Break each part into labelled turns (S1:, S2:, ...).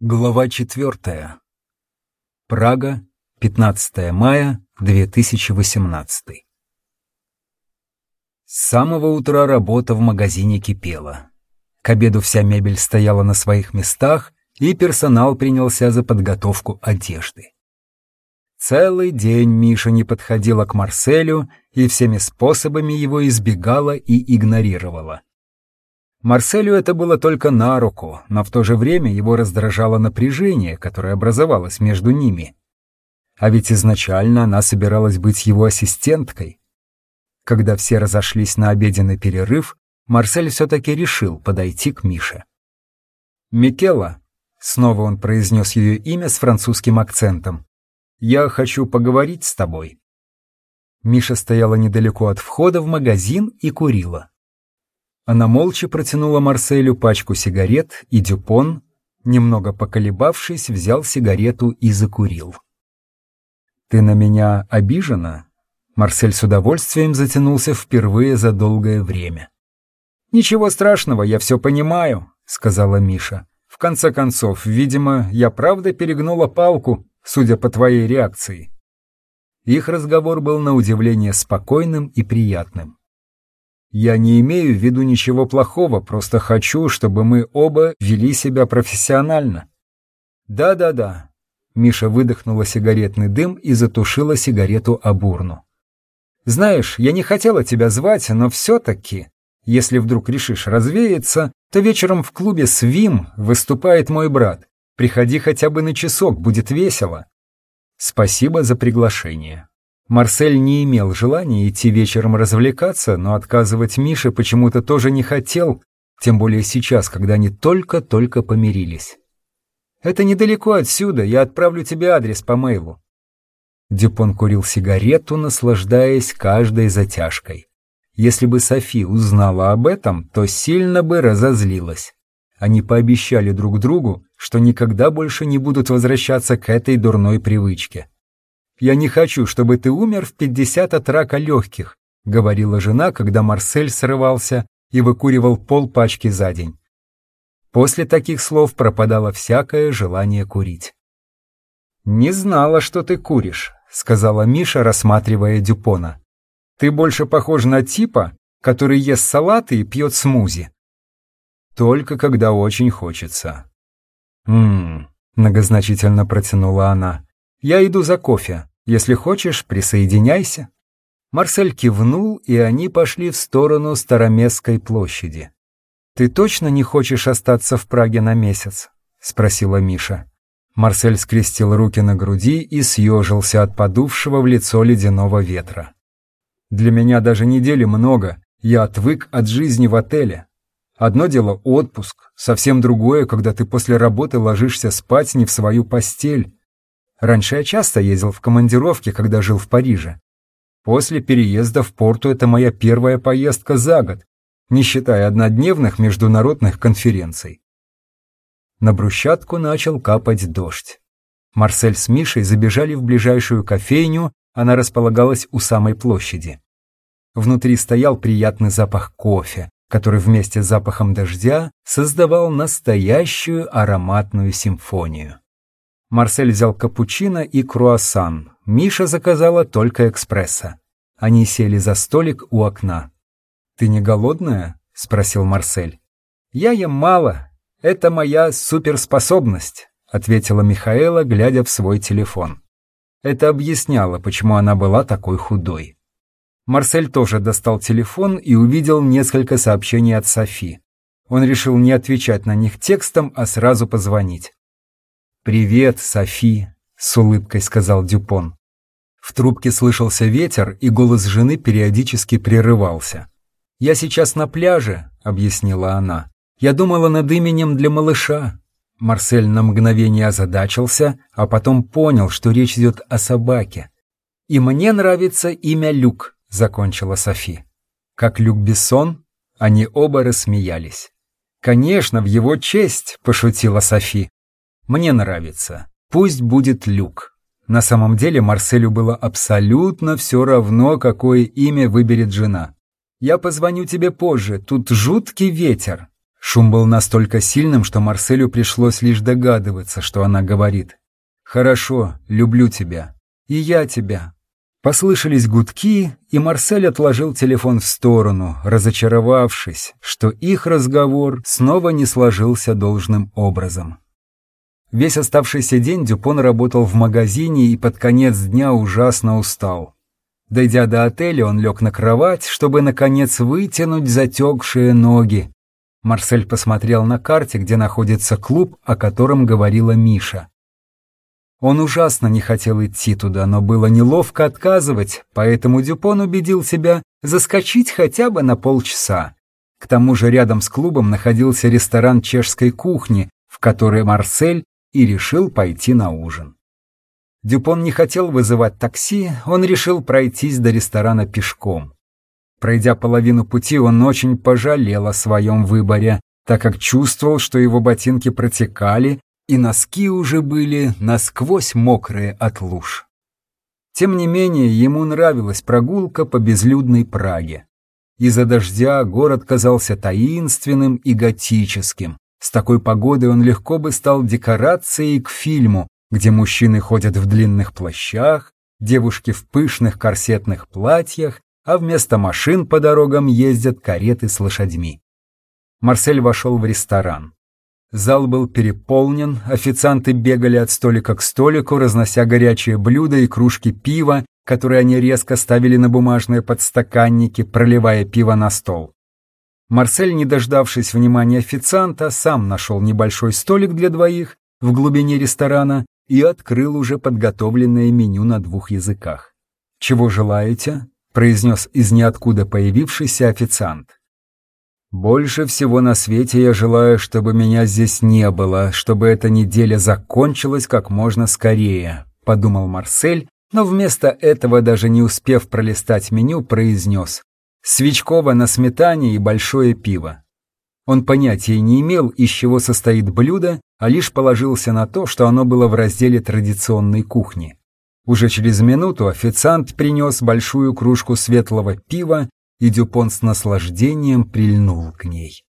S1: Глава четвертая. Прага, 15 мая 2018. С самого утра работа в магазине кипела. К обеду вся мебель стояла на своих местах, и персонал принялся за подготовку одежды. Целый день Миша не подходила к Марселю и всеми способами его избегала и игнорировала. Марселю это было только на руку, но в то же время его раздражало напряжение, которое образовалось между ними. А ведь изначально она собиралась быть его ассистенткой. Когда все разошлись на обеденный перерыв, Марсель все-таки решил подойти к Мише. «Микела», — снова он произнес ее имя с французским акцентом, — «я хочу поговорить с тобой». Миша стояла недалеко от входа в магазин и курила. Она молча протянула Марселю пачку сигарет, и Дюпон, немного поколебавшись, взял сигарету и закурил. «Ты на меня обижена?» Марсель с удовольствием затянулся впервые за долгое время. «Ничего страшного, я все понимаю», — сказала Миша. «В конце концов, видимо, я правда перегнула палку, судя по твоей реакции». Их разговор был на удивление спокойным и приятным. Я не имею в виду ничего плохого, просто хочу, чтобы мы оба вели себя профессионально. Да-да-да. Миша выдохнула сигаретный дым и затушила сигарету об урну. Знаешь, я не хотела тебя звать, но все-таки, если вдруг решишь развеяться, то вечером в клубе «Свим» выступает мой брат. Приходи хотя бы на часок, будет весело. Спасибо за приглашение. Марсель не имел желания идти вечером развлекаться, но отказывать Мише почему-то тоже не хотел, тем более сейчас, когда они только-только помирились. «Это недалеко отсюда, я отправлю тебе адрес по мейлу». Дюпон курил сигарету, наслаждаясь каждой затяжкой. Если бы Софи узнала об этом, то сильно бы разозлилась. Они пообещали друг другу, что никогда больше не будут возвращаться к этой дурной привычке. «Я не хочу, чтобы ты умер в пятьдесят от рака легких», — говорила жена, когда Марсель срывался и выкуривал пол пачки за день. После таких слов пропадало всякое желание курить. «Не знала, что ты куришь», — сказала Миша, рассматривая Дюпона. «Ты больше похож на типа, который ест салаты и пьет смузи». «Только когда очень хочется». «Ммм», — многозначительно протянула она. Я иду за кофе. Если хочешь, присоединяйся». Марсель кивнул, и они пошли в сторону Староместской площади. «Ты точно не хочешь остаться в Праге на месяц?» — спросила Миша. Марсель скрестил руки на груди и съежился от подувшего в лицо ледяного ветра. «Для меня даже недели много, я отвык от жизни в отеле. Одно дело отпуск, совсем другое, когда ты после работы ложишься спать не в свою постель. Раньше я часто ездил в командировки, когда жил в Париже. После переезда в Порту это моя первая поездка за год, не считая однодневных международных конференций. На брусчатку начал капать дождь. Марсель с Мишей забежали в ближайшую кофейню, она располагалась у самой площади. Внутри стоял приятный запах кофе, который вместе с запахом дождя создавал настоящую ароматную симфонию. Марсель взял капучино и круассан. Миша заказала только экспресса. Они сели за столик у окна. «Ты не голодная?» — спросил Марсель. «Я ем мало. Это моя суперспособность», — ответила Михаэла, глядя в свой телефон. Это объясняло, почему она была такой худой. Марсель тоже достал телефон и увидел несколько сообщений от Софи. Он решил не отвечать на них текстом, а сразу позвонить. «Привет, Софи», — с улыбкой сказал Дюпон. В трубке слышался ветер, и голос жены периодически прерывался. «Я сейчас на пляже», — объяснила она. «Я думала над именем для малыша». Марсель на мгновение озадачился, а потом понял, что речь идет о собаке. «И мне нравится имя Люк», — закончила Софи. Как Люк Бессон, они оба рассмеялись. «Конечно, в его честь», — пошутила Софи. Мне нравится. Пусть будет Люк. На самом деле Марселю было абсолютно все равно, какое имя выберет жена. «Я позвоню тебе позже, тут жуткий ветер». Шум был настолько сильным, что Марселю пришлось лишь догадываться, что она говорит. «Хорошо, люблю тебя. И я тебя». Послышались гудки, и Марсель отложил телефон в сторону, разочаровавшись, что их разговор снова не сложился должным образом. Весь оставшийся день Дюпон работал в магазине и под конец дня ужасно устал. Дойдя до отеля, он лег на кровать, чтобы, наконец, вытянуть затекшие ноги, Марсель посмотрел на карте, где находится клуб, о котором говорила Миша. Он ужасно не хотел идти туда, но было неловко отказывать, поэтому Дюпон убедил себя заскочить хотя бы на полчаса. К тому же рядом с клубом находился ресторан чешской кухни, в который Марсель и решил пойти на ужин. Дюпон не хотел вызывать такси, он решил пройтись до ресторана пешком. Пройдя половину пути, он очень пожалел о своем выборе, так как чувствовал, что его ботинки протекали, и носки уже были насквозь мокрые от луж. Тем не менее, ему нравилась прогулка по безлюдной Праге. Из-за дождя город казался таинственным и готическим. С такой погодой он легко бы стал декорацией к фильму, где мужчины ходят в длинных плащах, девушки в пышных корсетных платьях, а вместо машин по дорогам ездят кареты с лошадьми. Марсель вошел в ресторан. Зал был переполнен, официанты бегали от столика к столику, разнося горячие блюда и кружки пива, которые они резко ставили на бумажные подстаканники, проливая пиво на стол. Марсель, не дождавшись внимания официанта, сам нашел небольшой столик для двоих в глубине ресторана и открыл уже подготовленное меню на двух языках. «Чего желаете?» произнес из ниоткуда появившийся официант. «Больше всего на свете я желаю, чтобы меня здесь не было, чтобы эта неделя закончилась как можно скорее», — подумал Марсель, но вместо этого, даже не успев пролистать меню, произнес «Свечково на сметане и большое пиво». Он понятия не имел, из чего состоит блюдо, а лишь положился на то, что оно было в разделе традиционной кухни. Уже через минуту официант принес большую кружку светлого пива, и Дюпон с наслаждением прильнул к ней.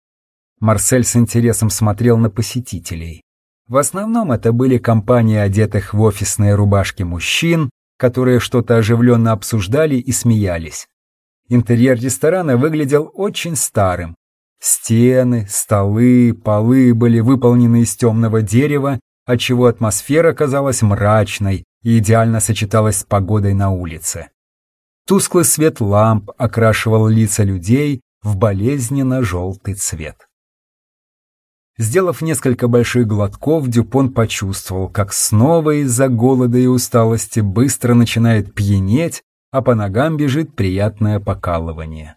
S1: Марсель с интересом смотрел на посетителей. В основном это были компании одетых в офисные рубашки мужчин, которые что-то оживленно обсуждали и смеялись. Интерьер ресторана выглядел очень старым. Стены, столы, полы были выполнены из темного дерева, отчего атмосфера казалась мрачной, и идеально сочеталась с погодой на улице. Тусклый свет ламп окрашивал лица людей в болезненно-желтый цвет. Сделав несколько больших глотков, Дюпон почувствовал, как снова из-за голода и усталости быстро начинает пьянеть, а по ногам бежит приятное покалывание.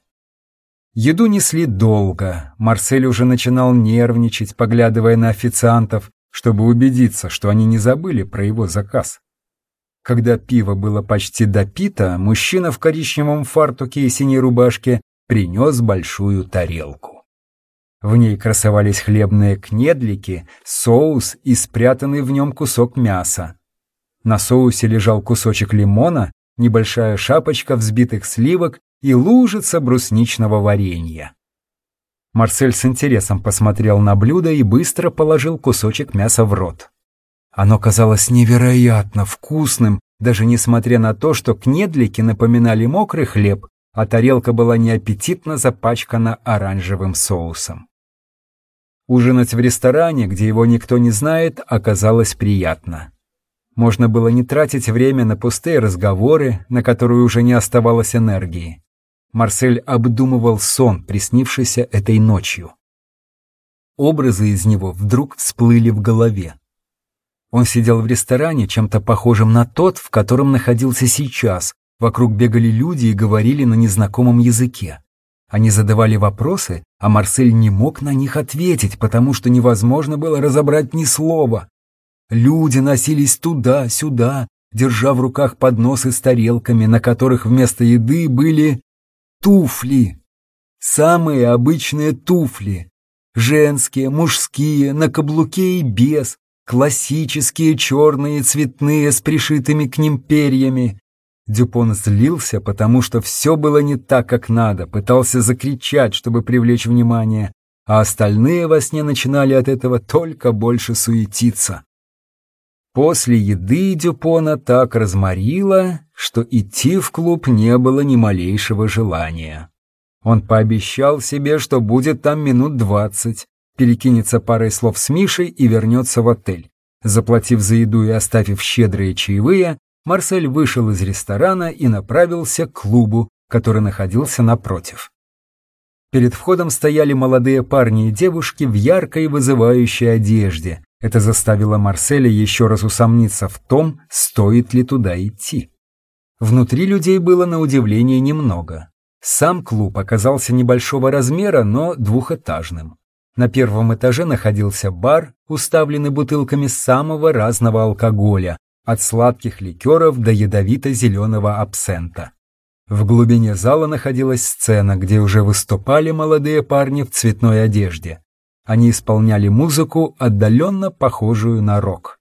S1: Еду несли долго, Марсель уже начинал нервничать, поглядывая на официантов, чтобы убедиться, что они не забыли про его заказ. Когда пиво было почти допито, мужчина в коричневом фартуке и синей рубашке принес большую тарелку. В ней красовались хлебные кнедлики, соус и спрятанный в нем кусок мяса. На соусе лежал кусочек лимона, небольшая шапочка взбитых сливок и лужица брусничного варенья. Марсель с интересом посмотрел на блюдо и быстро положил кусочек мяса в рот. Оно казалось невероятно вкусным, даже несмотря на то, что кнедлики напоминали мокрый хлеб, а тарелка была неаппетитно запачкана оранжевым соусом. Ужинать в ресторане, где его никто не знает, оказалось приятно. Можно было не тратить время на пустые разговоры, на которые уже не оставалось энергии. Марсель обдумывал сон, приснившийся этой ночью. Образы из него вдруг всплыли в голове. Он сидел в ресторане, чем-то похожем на тот, в котором находился сейчас. Вокруг бегали люди и говорили на незнакомом языке. Они задавали вопросы, а Марсель не мог на них ответить, потому что невозможно было разобрать ни слова. Люди носились туда-сюда, держа в руках подносы с тарелками, на которых вместо еды были туфли. Самые обычные туфли. Женские, мужские, на каблуке и без, классические черные цветные с пришитыми к ним перьями. Дюпон злился, потому что все было не так, как надо, пытался закричать, чтобы привлечь внимание. а остальные во сне начинали от этого только больше суетиться. После еды Дюпона так разморило, что идти в клуб не было ни малейшего желания. Он пообещал себе, что будет там минут двадцать, перекинется парой слов с Мишей и вернется в отель. Заплатив за еду и оставив щедрые чаевые, Марсель вышел из ресторана и направился к клубу, который находился напротив. Перед входом стояли молодые парни и девушки в яркой вызывающей одежде. Это заставило Марселя еще раз усомниться в том, стоит ли туда идти. Внутри людей было на удивление немного. Сам клуб оказался небольшого размера, но двухэтажным. На первом этаже находился бар, уставленный бутылками самого разного алкоголя, от сладких ликеров до ядовито-зеленого абсента. В глубине зала находилась сцена, где уже выступали молодые парни в цветной одежде. Они исполняли музыку, отдаленно похожую на рок.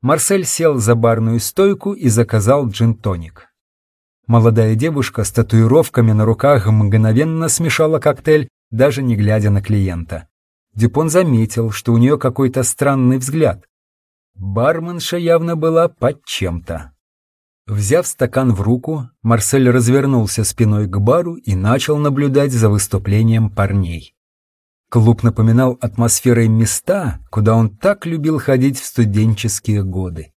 S1: Марсель сел за барную стойку и заказал джин-тоник. Молодая девушка с татуировками на руках мгновенно смешала коктейль, даже не глядя на клиента. Дюпон заметил, что у нее какой-то странный взгляд. Барменша явно была под чем-то. Взяв стакан в руку, Марсель развернулся спиной к бару и начал наблюдать за выступлением парней. Клуб напоминал атмосферой места, куда он так любил ходить в студенческие годы.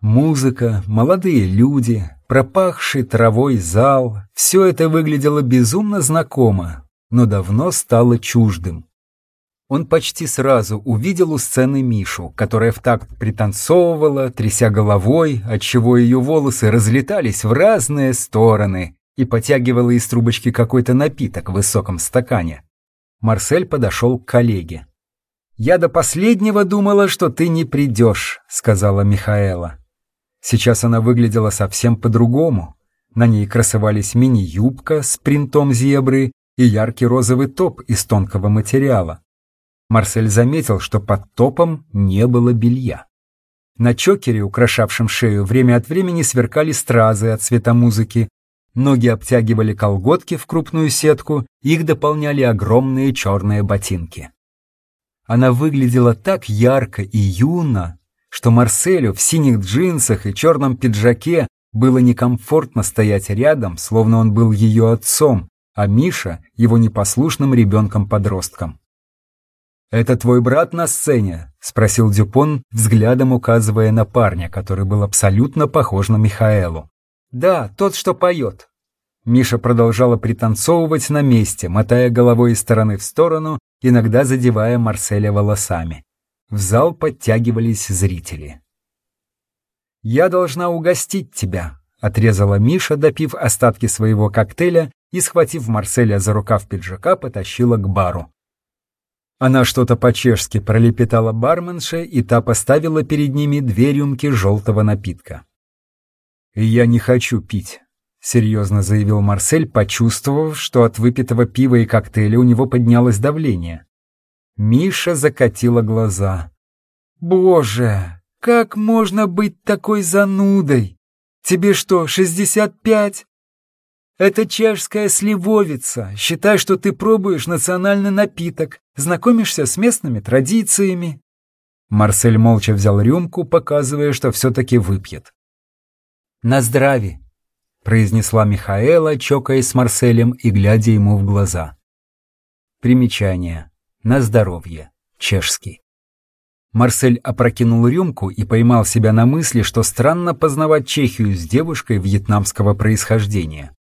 S1: Музыка, молодые люди, пропахший травой зал — все это выглядело безумно знакомо, но давно стало чуждым. Он почти сразу увидел у сцены Мишу, которая в такт пританцовывала, тряся головой, отчего ее волосы разлетались в разные стороны и потягивала из трубочки какой-то напиток в высоком стакане. Марсель подошел к коллеге. «Я до последнего думала, что ты не придешь», — сказала Михаэла. Сейчас она выглядела совсем по-другому. На ней красовались мини-юбка с принтом зебры и яркий розовый топ из тонкого материала. Марсель заметил, что под топом не было белья. На чокере, украшавшем шею, время от времени сверкали стразы от цвета музыки, ноги обтягивали колготки в крупную сетку, их дополняли огромные черные ботинки. Она выглядела так ярко и юно, что Марселю в синих джинсах и черном пиджаке было некомфортно стоять рядом, словно он был ее отцом, а Миша — его непослушным ребенком-подростком. «Это твой брат на сцене?» — спросил Дюпон, взглядом указывая на парня, который был абсолютно похож на Михаэлу. «Да, тот, что поет». Миша продолжала пританцовывать на месте, мотая головой из стороны в сторону, иногда задевая Марселя волосами. В зал подтягивались зрители. «Я должна угостить тебя», — отрезала Миша, допив остатки своего коктейля и, схватив Марселя за рукав пиджака, потащила к бару. Она что-то по-чешски пролепетала барменше, и та поставила перед ними две рюмки желтого напитка. «Я не хочу пить», — серьезно заявил Марсель, почувствовав, что от выпитого пива и коктейля у него поднялось давление. Миша закатила глаза. «Боже, как можно быть такой занудой? Тебе что, шестьдесят пять?» «Это чешская сливовица. Считай, что ты пробуешь национальный напиток, знакомишься с местными традициями». Марсель молча взял рюмку, показывая, что все-таки выпьет. «На здравие», — произнесла Михаэла, чокаясь с Марселем и глядя ему в глаза. Примечание. На здоровье. Чешский. Марсель опрокинул рюмку и поймал себя на мысли, что странно познавать Чехию с девушкой вьетнамского происхождения.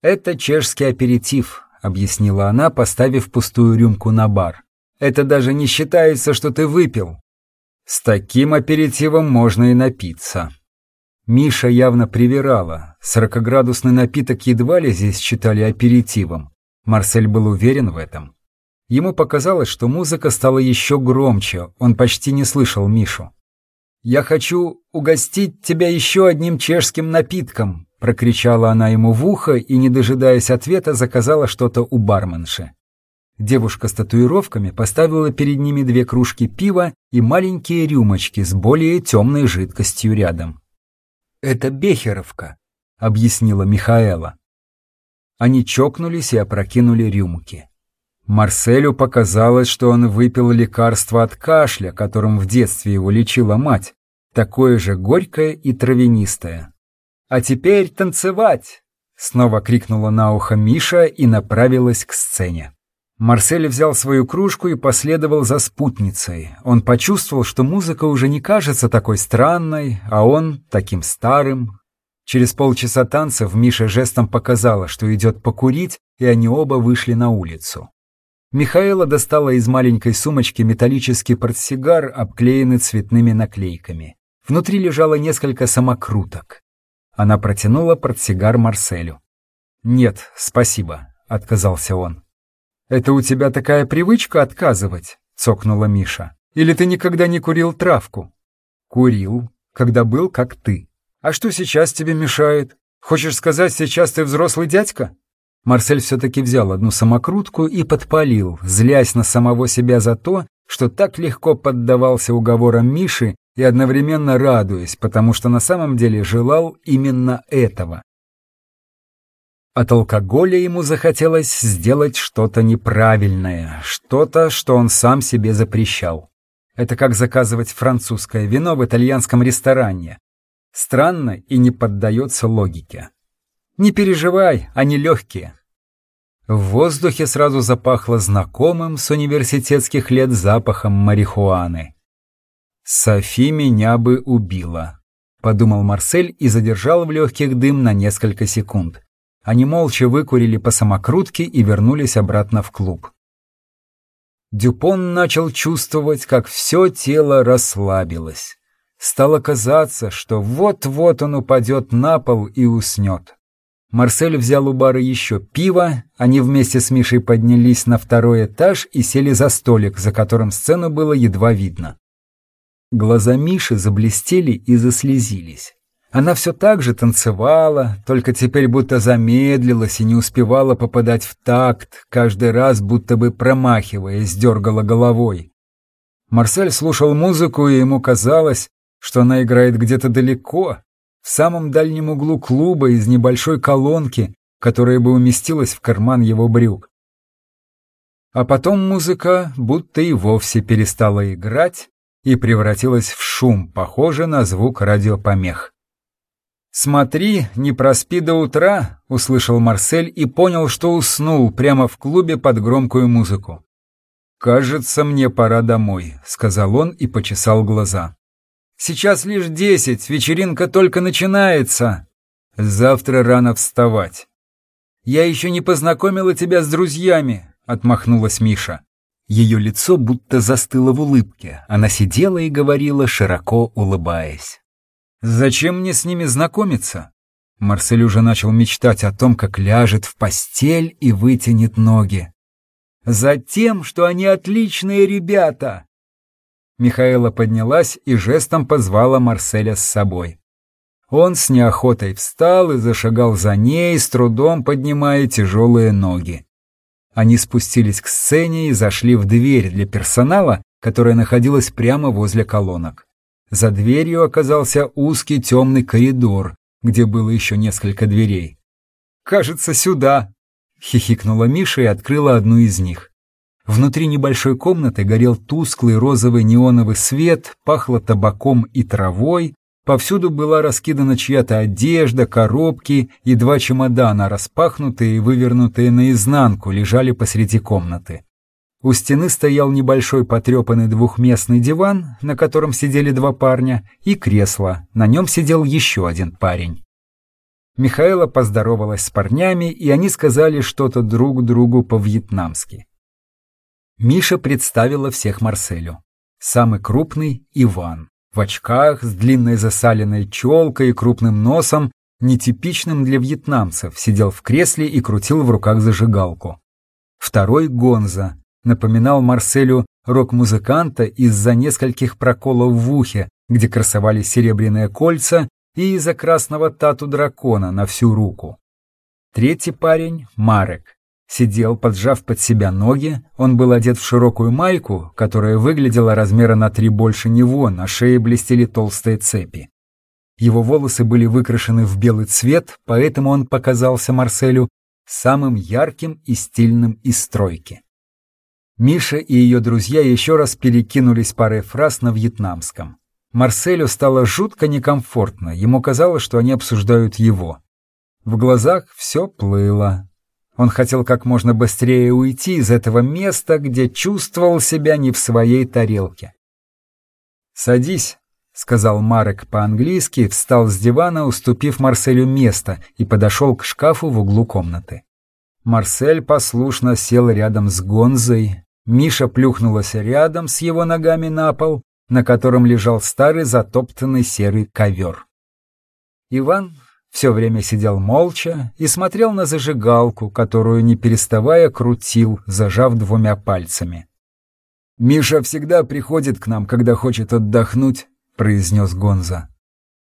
S1: «Это чешский аперитив», — объяснила она, поставив пустую рюмку на бар. «Это даже не считается, что ты выпил. С таким аперитивом можно и напиться». Миша явно привирала. Сорокоградусный напиток едва ли здесь считали аперитивом. Марсель был уверен в этом. Ему показалось, что музыка стала еще громче, он почти не слышал Мишу. «Я хочу угостить тебя еще одним чешским напитком», прокричала она ему в ухо и, не дожидаясь ответа, заказала что-то у барменши. Девушка с татуировками поставила перед ними две кружки пива и маленькие рюмочки с более темной жидкостью рядом. «Это Бехеровка», — объяснила Михаэла. Они чокнулись и опрокинули рюмки. Марселю показалось, что он выпил лекарство от кашля, которым в детстве его лечила мать, такое же горькое и травянистое. «А теперь танцевать!» — снова крикнула на ухо Миша и направилась к сцене. Марсель взял свою кружку и последовал за спутницей. Он почувствовал, что музыка уже не кажется такой странной, а он таким старым. Через полчаса танцев Миша жестом показала, что идет покурить, и они оба вышли на улицу. Михаила достала из маленькой сумочки металлический портсигар, обклеенный цветными наклейками. Внутри лежало несколько самокруток. Она протянула портсигар Марселю. «Нет, спасибо», — отказался он. «Это у тебя такая привычка отказывать?» — цокнула Миша. «Или ты никогда не курил травку?» «Курил, когда был как ты. А что сейчас тебе мешает? Хочешь сказать, сейчас ты взрослый дядька?» Марсель все-таки взял одну самокрутку и подпалил, злясь на самого себя за то, что так легко поддавался уговорам Миши и одновременно радуясь, потому что на самом деле желал именно этого. От алкоголя ему захотелось сделать что-то неправильное, что-то, что он сам себе запрещал. Это как заказывать французское вино в итальянском ресторане. Странно и не поддается логике. Не переживай, они легкие. В воздухе сразу запахло знакомым с университетских лет запахом марихуаны. «Софи меня бы убила», — подумал Марсель и задержал в легких дым на несколько секунд. Они молча выкурили по самокрутке и вернулись обратно в клуб. Дюпон начал чувствовать, как все тело расслабилось. Стало казаться, что вот-вот он упадет на пол и уснет. Марсель взял у бара еще пиво, они вместе с Мишей поднялись на второй этаж и сели за столик, за которым сцену было едва видно. Глаза Миши заблестели и заслезились. Она все так же танцевала, только теперь будто замедлилась и не успевала попадать в такт, каждый раз будто бы промахиваясь, дергала головой. Марсель слушал музыку, и ему казалось, что она играет где-то далеко, в самом дальнем углу клуба из небольшой колонки, которая бы уместилась в карман его брюк. А потом музыка будто и вовсе перестала играть и превратилась в шум, похожий на звук радиопомех. «Смотри, не проспи до утра», — услышал Марсель и понял, что уснул прямо в клубе под громкую музыку. «Кажется, мне пора домой», — сказал он и почесал глаза. Сейчас лишь десять, вечеринка только начинается. Завтра рано вставать. Я еще не познакомила тебя с друзьями, отмахнулась Миша. Ее лицо будто застыло в улыбке. Она сидела и говорила, широко улыбаясь. «Зачем мне с ними знакомиться?» Марсель уже начал мечтать о том, как ляжет в постель и вытянет ноги. «Затем, что они отличные ребята!» Михаила поднялась и жестом позвала Марселя с собой. Он с неохотой встал и зашагал за ней, с трудом поднимая тяжелые ноги. Они спустились к сцене и зашли в дверь для персонала, которая находилась прямо возле колонок. За дверью оказался узкий темный коридор, где было еще несколько дверей. «Кажется, сюда!» — хихикнула Миша и открыла одну из них. Внутри небольшой комнаты горел тусклый розовый неоновый свет, пахло табаком и травой, повсюду была раскидана чья-то одежда, коробки и два чемодана, распахнутые и вывернутые наизнанку, лежали посреди комнаты. У стены стоял небольшой потрепанный двухместный диван, на котором сидели два парня, и кресло, на нем сидел еще один парень. Михаила поздоровалась с парнями, и они сказали что-то друг другу по-вьетнамски. Миша представила всех Марселю. Самый крупный — Иван. В очках, с длинной засаленной челкой и крупным носом, нетипичным для вьетнамцев, сидел в кресле и крутил в руках зажигалку. Второй — Гонза. Напоминал Марселю рок-музыканта из-за нескольких проколов в ухе, где красовались серебряные кольца, и из-за красного тату дракона на всю руку. Третий парень — Марек Сидел, поджав под себя ноги, он был одет в широкую майку, которая выглядела размера на три больше него, на шее блестели толстые цепи. Его волосы были выкрашены в белый цвет, поэтому он показался Марселю самым ярким и стильным из стройки. Миша и ее друзья еще раз перекинулись парой фраз на вьетнамском. Марселю стало жутко некомфортно, ему казалось, что они обсуждают его. В глазах все плыло. Он хотел как можно быстрее уйти из этого места, где чувствовал себя не в своей тарелке. «Садись», — сказал Марек по-английски, встал с дивана, уступив Марселю место, и подошел к шкафу в углу комнаты. Марсель послушно сел рядом с Гонзой, Миша плюхнулась рядом с его ногами на пол, на котором лежал старый затоптанный серый ковер. Иван все время сидел молча и смотрел на зажигалку, которую, не переставая, крутил, зажав двумя пальцами. «Миша всегда приходит к нам, когда хочет отдохнуть», — произнес Гонза.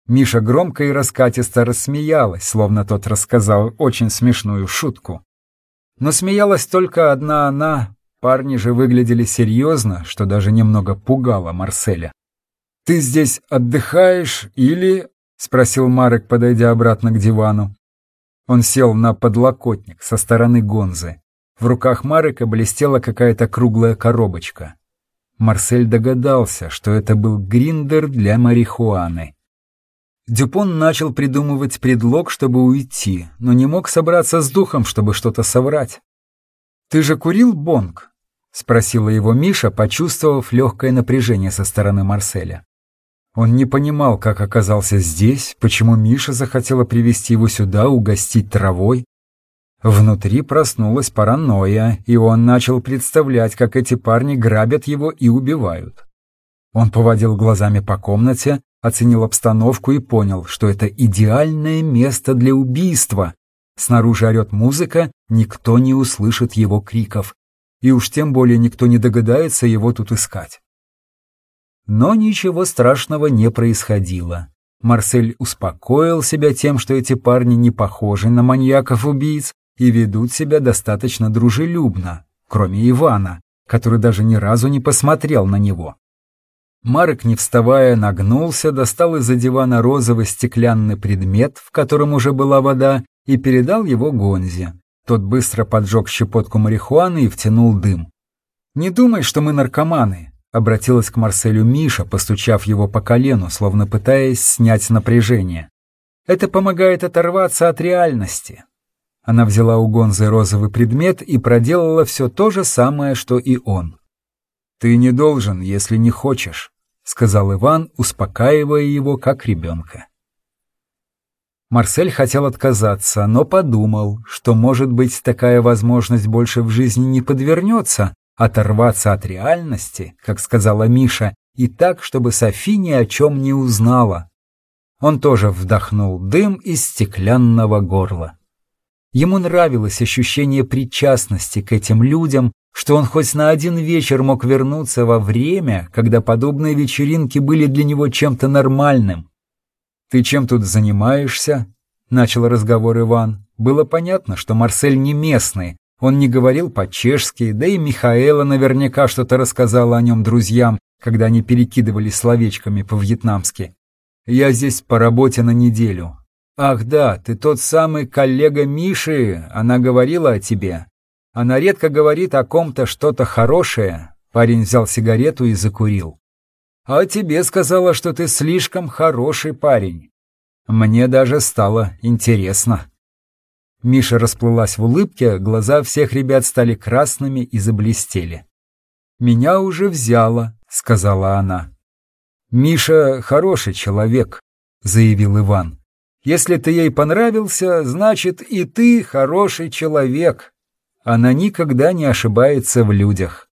S1: Миша громко и раскатисто рассмеялась, словно тот рассказал очень смешную шутку. Но смеялась только одна она, Парни же выглядели серьезно, что даже немного пугало Марселя. «Ты здесь отдыхаешь или...» — спросил Марек, подойдя обратно к дивану. Он сел на подлокотник со стороны Гонзы. В руках Марека блестела какая-то круглая коробочка. Марсель догадался, что это был гриндер для марихуаны. Дюпон начал придумывать предлог, чтобы уйти, но не мог собраться с духом, чтобы что-то соврать. «Ты же курил бонг?» — спросила его Миша, почувствовав легкое напряжение со стороны Марселя. Он не понимал, как оказался здесь, почему Миша захотела привести его сюда, угостить травой. Внутри проснулась паранойя, и он начал представлять, как эти парни грабят его и убивают. Он поводил глазами по комнате, оценил обстановку и понял, что это идеальное место для убийства. Снаружи орет музыка, никто не услышит его криков и уж тем более никто не догадается его тут искать. Но ничего страшного не происходило. Марсель успокоил себя тем, что эти парни не похожи на маньяков-убийц и ведут себя достаточно дружелюбно, кроме Ивана, который даже ни разу не посмотрел на него. Марек, не вставая, нагнулся, достал из-за дивана розовый стеклянный предмет, в котором уже была вода, и передал его Гонзе. Тот быстро поджег щепотку марихуаны и втянул дым. «Не думай, что мы наркоманы», — обратилась к Марселю Миша, постучав его по колену, словно пытаясь снять напряжение. «Это помогает оторваться от реальности». Она взяла у Гонзы розовый предмет и проделала все то же самое, что и он. «Ты не должен, если не хочешь», — сказал Иван, успокаивая его как ребенка. Марсель хотел отказаться, но подумал, что, может быть, такая возможность больше в жизни не подвернется, оторваться от реальности, как сказала Миша, и так, чтобы Софи ни о чем не узнала. Он тоже вдохнул дым из стеклянного горла. Ему нравилось ощущение причастности к этим людям, что он хоть на один вечер мог вернуться во время, когда подобные вечеринки были для него чем-то нормальным. «Ты чем тут занимаешься?» — начал разговор Иван. Было понятно, что Марсель не местный, он не говорил по-чешски, да и Михаэла наверняка что-то рассказала о нем друзьям, когда они перекидывались словечками по-вьетнамски. «Я здесь по работе на неделю». «Ах да, ты тот самый коллега Миши, она говорила о тебе. Она редко говорит о ком-то что-то хорошее». Парень взял сигарету и закурил. А тебе сказала, что ты слишком хороший парень. Мне даже стало интересно. Миша расплылась в улыбке, глаза всех ребят стали красными и заблестели. «Меня уже взяла», — сказала она. «Миша хороший человек», — заявил Иван. «Если ты ей понравился, значит, и ты хороший человек. Она никогда не ошибается в людях».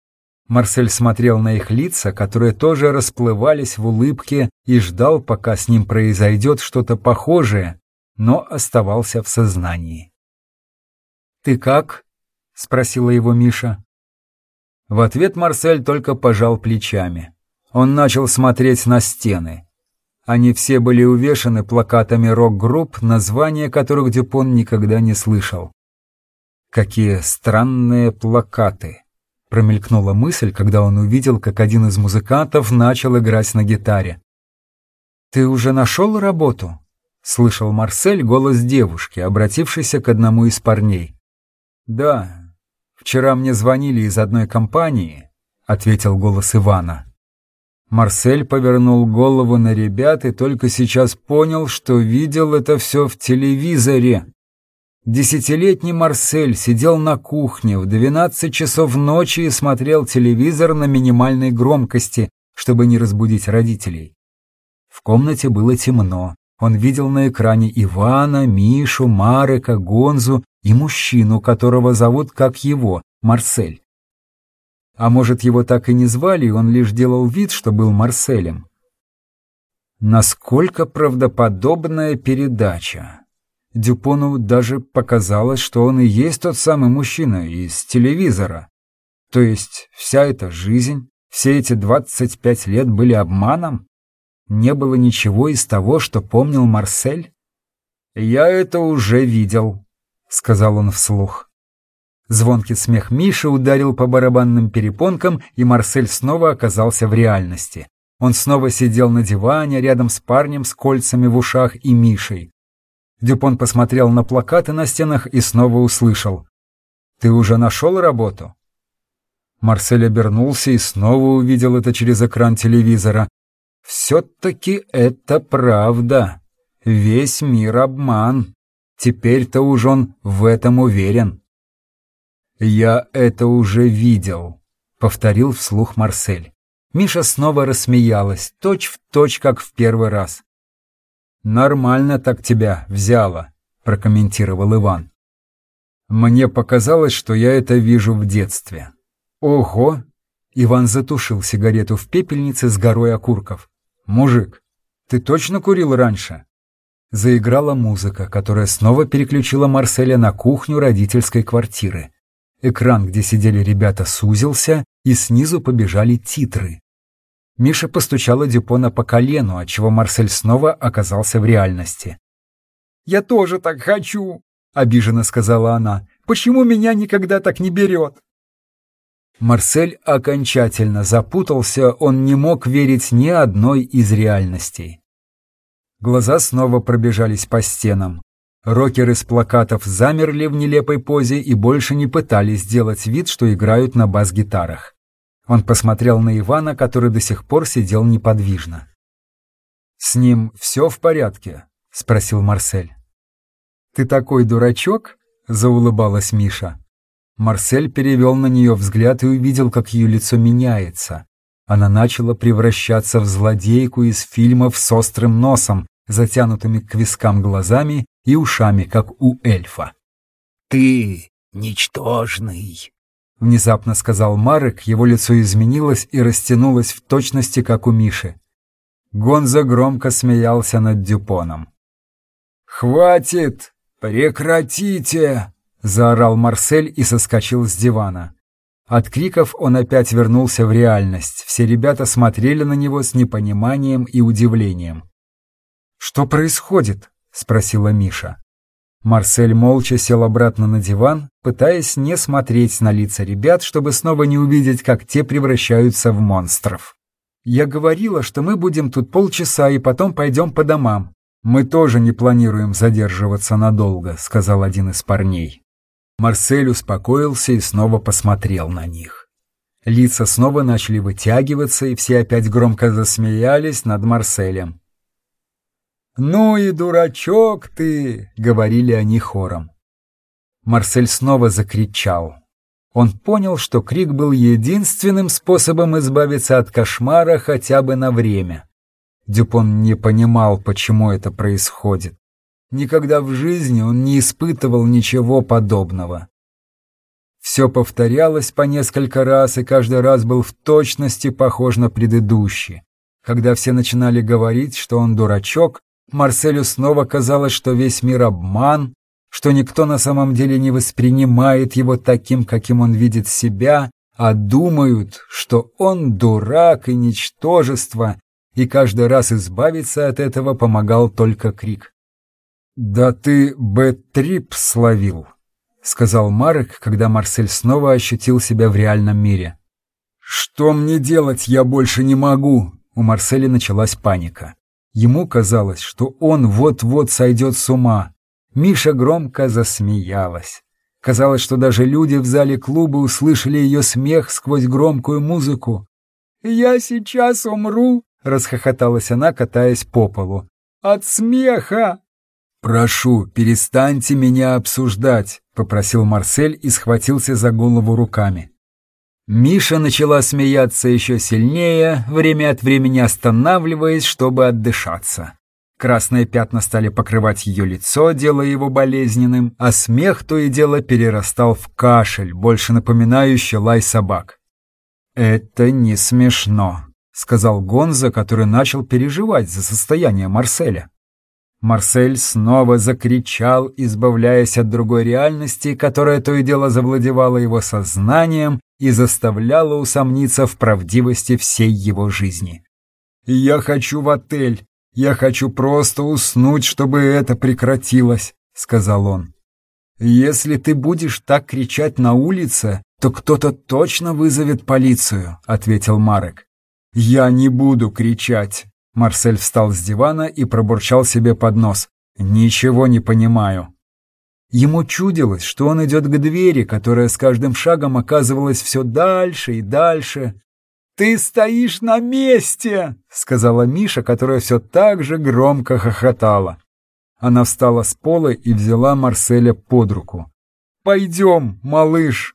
S1: Марсель смотрел на их лица, которые тоже расплывались в улыбке, и ждал, пока с ним произойдет что-то похожее, но оставался в сознании. «Ты как?» — спросила его Миша. В ответ Марсель только пожал плечами. Он начал смотреть на стены. Они все были увешаны плакатами рок-групп, названия которых Дюпон никогда не слышал. Какие странные плакаты! Промелькнула мысль, когда он увидел, как один из музыкантов начал играть на гитаре. «Ты уже нашел работу?» — слышал Марсель голос девушки, обратившейся к одному из парней. «Да. «Вчера мне звонили из одной компании», — ответил голос Ивана. Марсель повернул голову на ребят и только сейчас понял, что видел это все в телевизоре. Десятилетний Марсель сидел на кухне в двенадцать часов ночи и смотрел телевизор на минимальной громкости, чтобы не разбудить родителей. В комнате было темно. Он видел на экране Ивана, Мишу, Марека, Гонзу и мужчину, которого зовут как его, Марсель. А может, его так и не звали, и он лишь делал вид, что был Марселем. Насколько правдоподобная передача. Дюпону даже показалось, что он и есть тот самый мужчина из телевизора. То есть вся эта жизнь, все эти 25 лет были обманом? Не было ничего из того, что помнил Марсель? «Я это уже видел», — сказал он вслух. Звонкий смех Миши ударил по барабанным перепонкам, и Марсель снова оказался в реальности. Он снова сидел на диване рядом с парнем с кольцами в ушах и Мишей. Дюпон посмотрел на плакаты на стенах и снова услышал. «Ты уже нашел работу?» Марсель обернулся и снова увидел это через экран телевизора. «Все-таки это правда. Весь мир обман. Теперь-то уж он в этом уверен». «Я это уже видел», — повторил вслух Марсель. Миша снова рассмеялась, точь в точь, как в первый раз. «Нормально так тебя взяло», — прокомментировал Иван. «Мне показалось, что я это вижу в детстве». «Ого!» — Иван затушил сигарету в пепельнице с горой окурков. «Мужик, ты точно курил раньше?» Заиграла музыка, которая снова переключила Марселя на кухню родительской квартиры. Экран, где сидели ребята, сузился, и снизу побежали титры. Миша постучала Дюпона по колену, отчего Марсель снова оказался в реальности. «Я тоже так хочу!» — обиженно сказала она. «Почему меня никогда так не берет?» Марсель окончательно запутался, он не мог верить ни одной из реальностей. Глаза снова пробежались по стенам. Рокеры с плакатов замерли в нелепой позе и больше не пытались сделать вид, что играют на бас-гитарах. Он посмотрел на Ивана, который до сих пор сидел неподвижно. «С ним все в порядке?» — спросил Марсель. «Ты такой дурачок?» — заулыбалась Миша. Марсель перевел на нее взгляд и увидел, как ее лицо меняется. Она начала превращаться в злодейку из фильмов с острым носом, затянутыми к вискам глазами и ушами, как у эльфа.
S2: «Ты ничтожный!»
S1: — внезапно сказал Марек, его лицо изменилось и растянулось в точности, как у Миши. Гонза громко смеялся над Дюпоном. «Хватит! Прекратите!» — заорал Марсель и соскочил с дивана. От криков он опять вернулся в реальность. Все ребята смотрели на него с непониманием и удивлением. «Что происходит?» — спросила Миша. Марсель молча сел обратно на диван, пытаясь не смотреть на лица ребят, чтобы снова не увидеть, как те превращаются в монстров. «Я говорила, что мы будем тут полчаса и потом пойдем по домам. Мы тоже не планируем задерживаться надолго», — сказал один из парней. Марсель успокоился и снова посмотрел на них. Лица снова начали вытягиваться, и все опять громко засмеялись над Марселем. «Ну и дурачок ты!» — говорили они хором. Марсель снова закричал. Он понял, что крик был единственным способом избавиться от кошмара хотя бы на время. Дюпон не понимал, почему это происходит. Никогда в жизни он не испытывал ничего подобного. Все повторялось по несколько раз, и каждый раз был в точности похож на предыдущий. Когда все начинали говорить, что он дурачок, Марселю снова казалось, что весь мир обман, что никто на самом деле не воспринимает его таким, каким он видит себя, а думают, что он дурак и ничтожество, и каждый раз избавиться от этого помогал только крик. «Да ты б-трип словил», — сказал Марек, когда Марсель снова ощутил себя в реальном мире. «Что мне делать, я больше не могу!» У Марселя началась паника. Ему казалось, что он вот-вот сойдет с ума. Миша громко засмеялась. Казалось, что даже люди в зале клуба услышали ее смех сквозь громкую музыку. «Я сейчас умру!» — расхохоталась она, катаясь по полу. «От смеха!» «Прошу, перестаньте меня обсуждать», — попросил Марсель и схватился за голову руками. Миша начала смеяться еще сильнее, время от времени останавливаясь, чтобы отдышаться. Красные пятна стали покрывать ее лицо, делая его болезненным, а смех то и дело перерастал в кашель, больше напоминающий лай собак. «Это не смешно», — сказал Гонза, который начал переживать за состояние Марселя. Марсель снова закричал, избавляясь от другой реальности, которая то и дело завладевала его сознанием и заставляла усомниться в правдивости всей его жизни. «Я хочу в отель! Я хочу просто уснуть, чтобы это прекратилось», — сказал он. «Если ты будешь так кричать на улице, то кто-то точно вызовет полицию», — ответил Марек. «Я не буду кричать». Марсель встал с дивана и пробурчал себе под нос. «Ничего не понимаю». Ему чудилось, что он идет к двери, которая с каждым шагом оказывалась все дальше и дальше. «Ты стоишь на месте!» — сказала Миша, которая все так же громко хохотала. Она встала с пола и взяла Марселя под руку. «Пойдем, малыш!»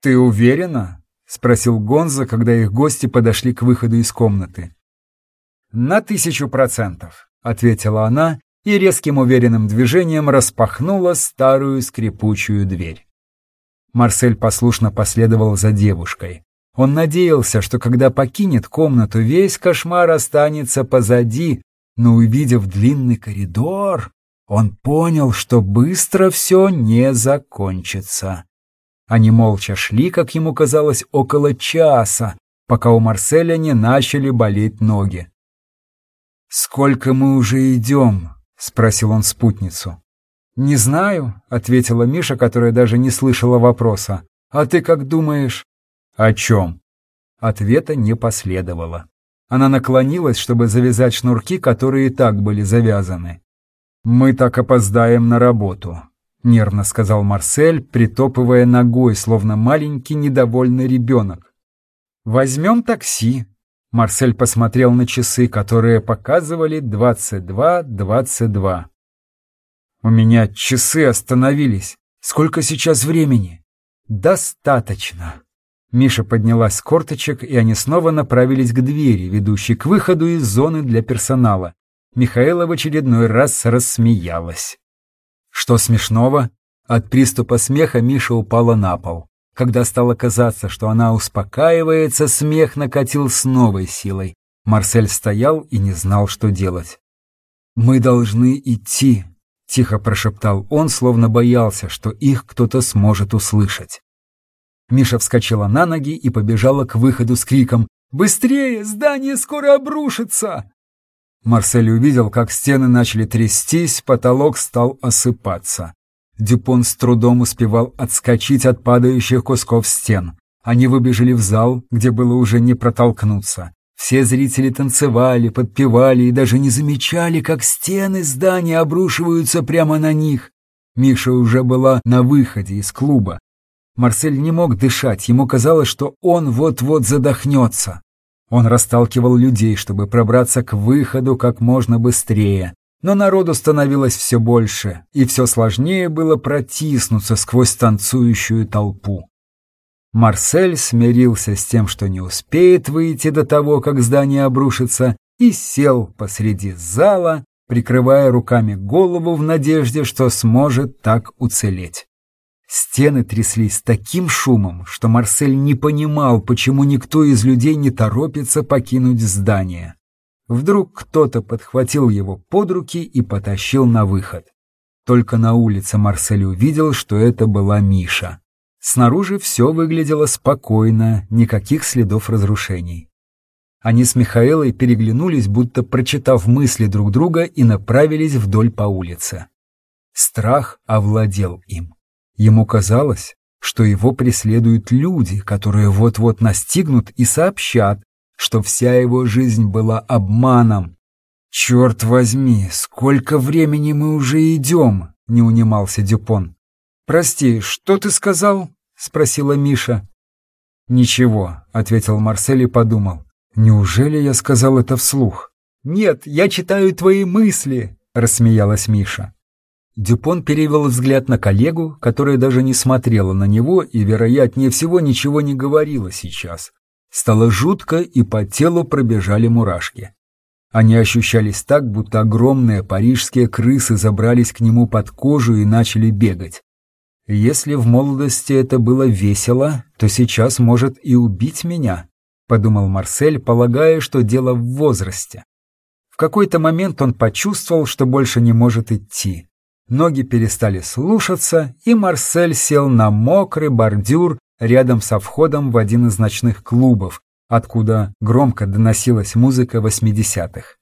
S1: «Ты уверена?» — спросил Гонза, когда их гости подошли к выходу из комнаты. «На тысячу процентов», — ответила она и резким уверенным движением распахнула старую скрипучую дверь. Марсель послушно последовал за девушкой. Он надеялся, что когда покинет комнату, весь кошмар останется позади, но увидев длинный коридор, он понял, что быстро все не закончится. Они молча шли, как ему казалось, около часа, пока у Марселя не начали болеть ноги. «Сколько мы уже идем?» — спросил он спутницу. «Не знаю», — ответила Миша, которая даже не слышала вопроса. «А ты как думаешь?» «О чем?» Ответа не последовало. Она наклонилась, чтобы завязать шнурки, которые и так были завязаны. «Мы так опоздаем на работу», — нервно сказал Марсель, притопывая ногой, словно маленький недовольный ребенок. «Возьмем такси». Марсель посмотрел на часы, которые показывали двадцать два двадцать два. «У меня часы остановились. Сколько сейчас времени?» «Достаточно». Миша поднялась с корточек, и они снова направились к двери, ведущей к выходу из зоны для персонала. Михаила в очередной раз рассмеялась. Что смешного? От приступа смеха Миша упала на пол. Когда стало казаться, что она успокаивается, смех накатил с новой силой. Марсель стоял и не знал, что делать. «Мы должны идти», — тихо прошептал он, словно боялся, что их кто-то сможет услышать. Миша вскочила на ноги и побежала к выходу с криком «Быстрее! Здание скоро обрушится!» Марсель увидел, как стены начали трястись, потолок стал осыпаться. Дюпон с трудом успевал отскочить от падающих кусков стен. Они выбежали в зал, где было уже не протолкнуться. Все зрители танцевали, подпевали и даже не замечали, как стены здания обрушиваются прямо на них. Миша уже была на выходе из клуба. Марсель не мог дышать, ему казалось, что он вот-вот задохнется. Он расталкивал людей, чтобы пробраться к выходу как можно быстрее. Но народу становилось все больше, и все сложнее было протиснуться сквозь танцующую толпу. Марсель смирился с тем, что не успеет выйти до того, как здание обрушится, и сел посреди зала, прикрывая руками голову в надежде, что сможет так уцелеть. Стены тряслись таким шумом, что Марсель не понимал, почему никто из людей не торопится покинуть здание. Вдруг кто-то подхватил его под руки и потащил на выход. Только на улице Марсель увидел, что это была Миша. Снаружи все выглядело спокойно, никаких следов разрушений. Они с Михаилой переглянулись, будто прочитав мысли друг друга, и направились вдоль по улице. Страх овладел им. Ему казалось, что его преследуют люди, которые вот-вот настигнут и сообщат, что вся его жизнь была обманом. «Черт возьми, сколько времени мы уже идем!» — не унимался Дюпон. «Прости, что ты сказал?» — спросила Миша. «Ничего», — ответил Марсель и подумал. «Неужели я сказал это вслух?» «Нет, я читаю твои мысли», — рассмеялась Миша. Дюпон перевел взгляд на коллегу, которая даже не смотрела на него и, вероятнее всего, ничего не говорила сейчас. Стало жутко, и по телу пробежали мурашки. Они ощущались так, будто огромные парижские крысы забрались к нему под кожу и начали бегать. Если в молодости это было весело, то сейчас может и убить меня, подумал Марсель, полагая, что дело в возрасте. В какой-то момент он почувствовал, что больше не может идти. Ноги перестали слушаться, и Марсель сел на мокрый бордюр рядом со входом в один из ночных клубов, откуда громко доносилась музыка восьмидесятых.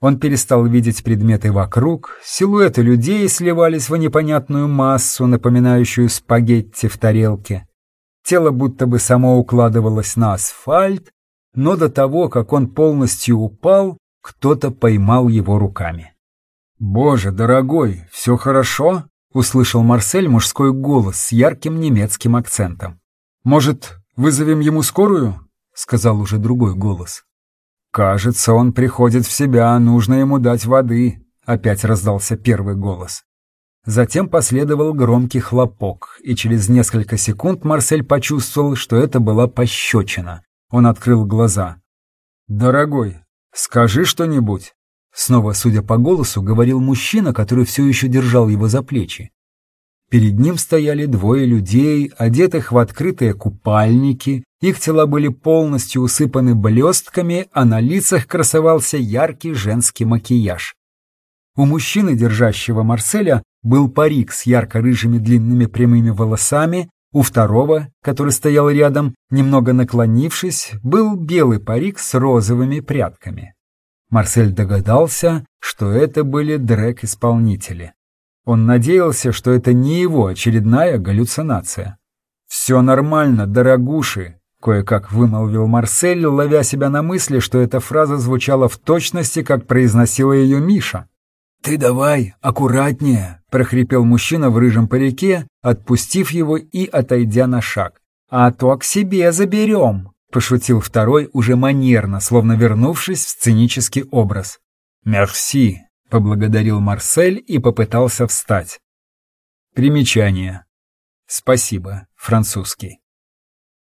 S1: Он перестал видеть предметы вокруг, силуэты людей сливались в непонятную массу, напоминающую спагетти в тарелке. Тело будто бы само укладывалось на асфальт, но до того, как он полностью упал, кто-то поймал его руками. «Боже, дорогой, все хорошо?» — услышал Марсель мужской голос с ярким немецким акцентом. «Может, вызовем ему скорую?» — сказал уже другой голос. «Кажется, он приходит в себя, нужно ему дать воды», — опять раздался первый голос. Затем последовал громкий хлопок, и через несколько секунд Марсель почувствовал, что это была пощечина. Он открыл глаза. «Дорогой, скажи что-нибудь». Снова, судя по голосу, говорил мужчина, который все еще держал его за плечи. Перед ним стояли двое людей, одетых в открытые купальники, их тела были полностью усыпаны блестками, а на лицах красовался яркий женский макияж. У мужчины, держащего Марселя, был парик с ярко-рыжими длинными прямыми волосами, у второго, который стоял рядом, немного наклонившись, был белый парик с розовыми прядками. Марсель догадался, что это были дрэк-исполнители. Он надеялся, что это не его очередная галлюцинация. «Все нормально, дорогуши», — кое-как вымолвил Марсель, ловя себя на мысли, что эта фраза звучала в точности, как произносила ее Миша. «Ты давай, аккуратнее», — прохрипел мужчина в рыжем парике, отпустив его и отойдя на шаг. «А то к себе заберем», — пошутил второй уже манерно, словно вернувшись в сценический образ. «Мерси», — поблагодарил Марсель и попытался встать. Примечание. Спасибо, французский.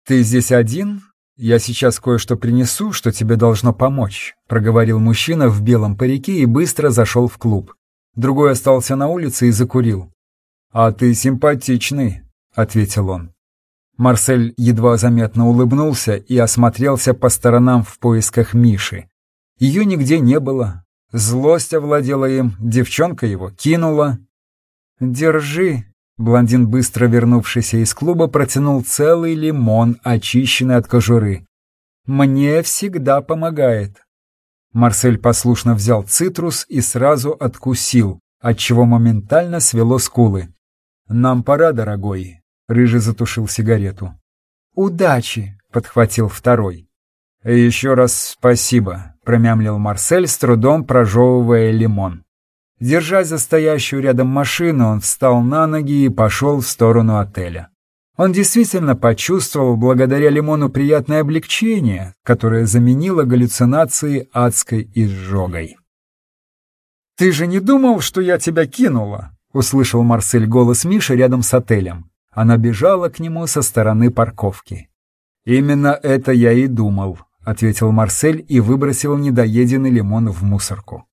S1: «Ты здесь один? Я сейчас кое-что принесу, что тебе должно помочь», — проговорил мужчина в белом парике и быстро зашел в клуб. Другой остался на улице и закурил. «А ты симпатичный», — ответил он. Марсель едва заметно улыбнулся и осмотрелся по сторонам в поисках Миши. Ее нигде не было. Злость овладела им, девчонка его кинула. «Держи!» Блондин, быстро вернувшийся из клуба, протянул целый лимон, очищенный от кожуры. «Мне всегда помогает». Марсель послушно взял цитрус и сразу откусил, отчего моментально свело скулы. «Нам пора, дорогой», Рыжий затушил сигарету. «Удачи!» — подхватил второй. «Еще раз спасибо», — промямлил Марсель, с трудом прожевывая лимон. Держась за стоящую рядом машину, он встал на ноги и пошел в сторону отеля. Он действительно почувствовал благодаря лимону приятное облегчение, которое заменило галлюцинации адской изжогой. «Ты же не думал, что я тебя кинула?» — услышал Марсель голос Миши рядом с отелем. Она бежала к нему со стороны парковки. «Именно это я и думал», — ответил Марсель и выбросил недоеденный лимон в мусорку.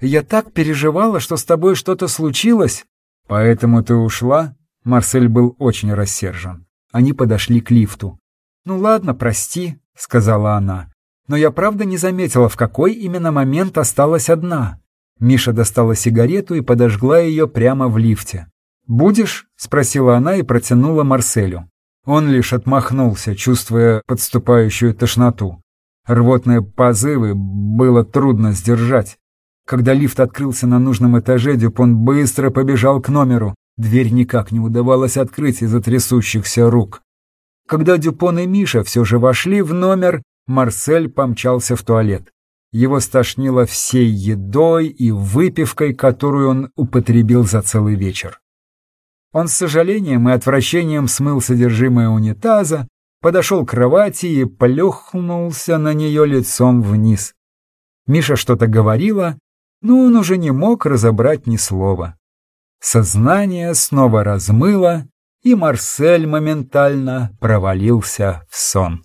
S1: «Я так переживала, что с тобой что-то случилось». «Поэтому ты ушла?» Марсель был очень рассержен. Они подошли к лифту. «Ну ладно, прости», — сказала она. «Но я правда не заметила, в какой именно момент осталась одна». Миша достала сигарету и подожгла ее прямо в лифте. «Будешь?» — спросила она и протянула Марселю. Он лишь отмахнулся, чувствуя подступающую тошноту. Рвотные позывы было трудно сдержать. Когда лифт открылся на нужном этаже, Дюпон быстро побежал к номеру. Дверь никак не удавалось открыть из-за трясущихся рук. Когда Дюпон и Миша все же вошли в номер, Марсель помчался в туалет. Его стошнило всей едой и выпивкой, которую он употребил за целый вечер. Он с сожалением и отвращением смыл содержимое унитаза, подошел к кровати и плюхнулся на нее лицом вниз. Миша что-то говорила, но он уже не мог разобрать ни слова. Сознание снова размыло, и Марсель моментально провалился в сон.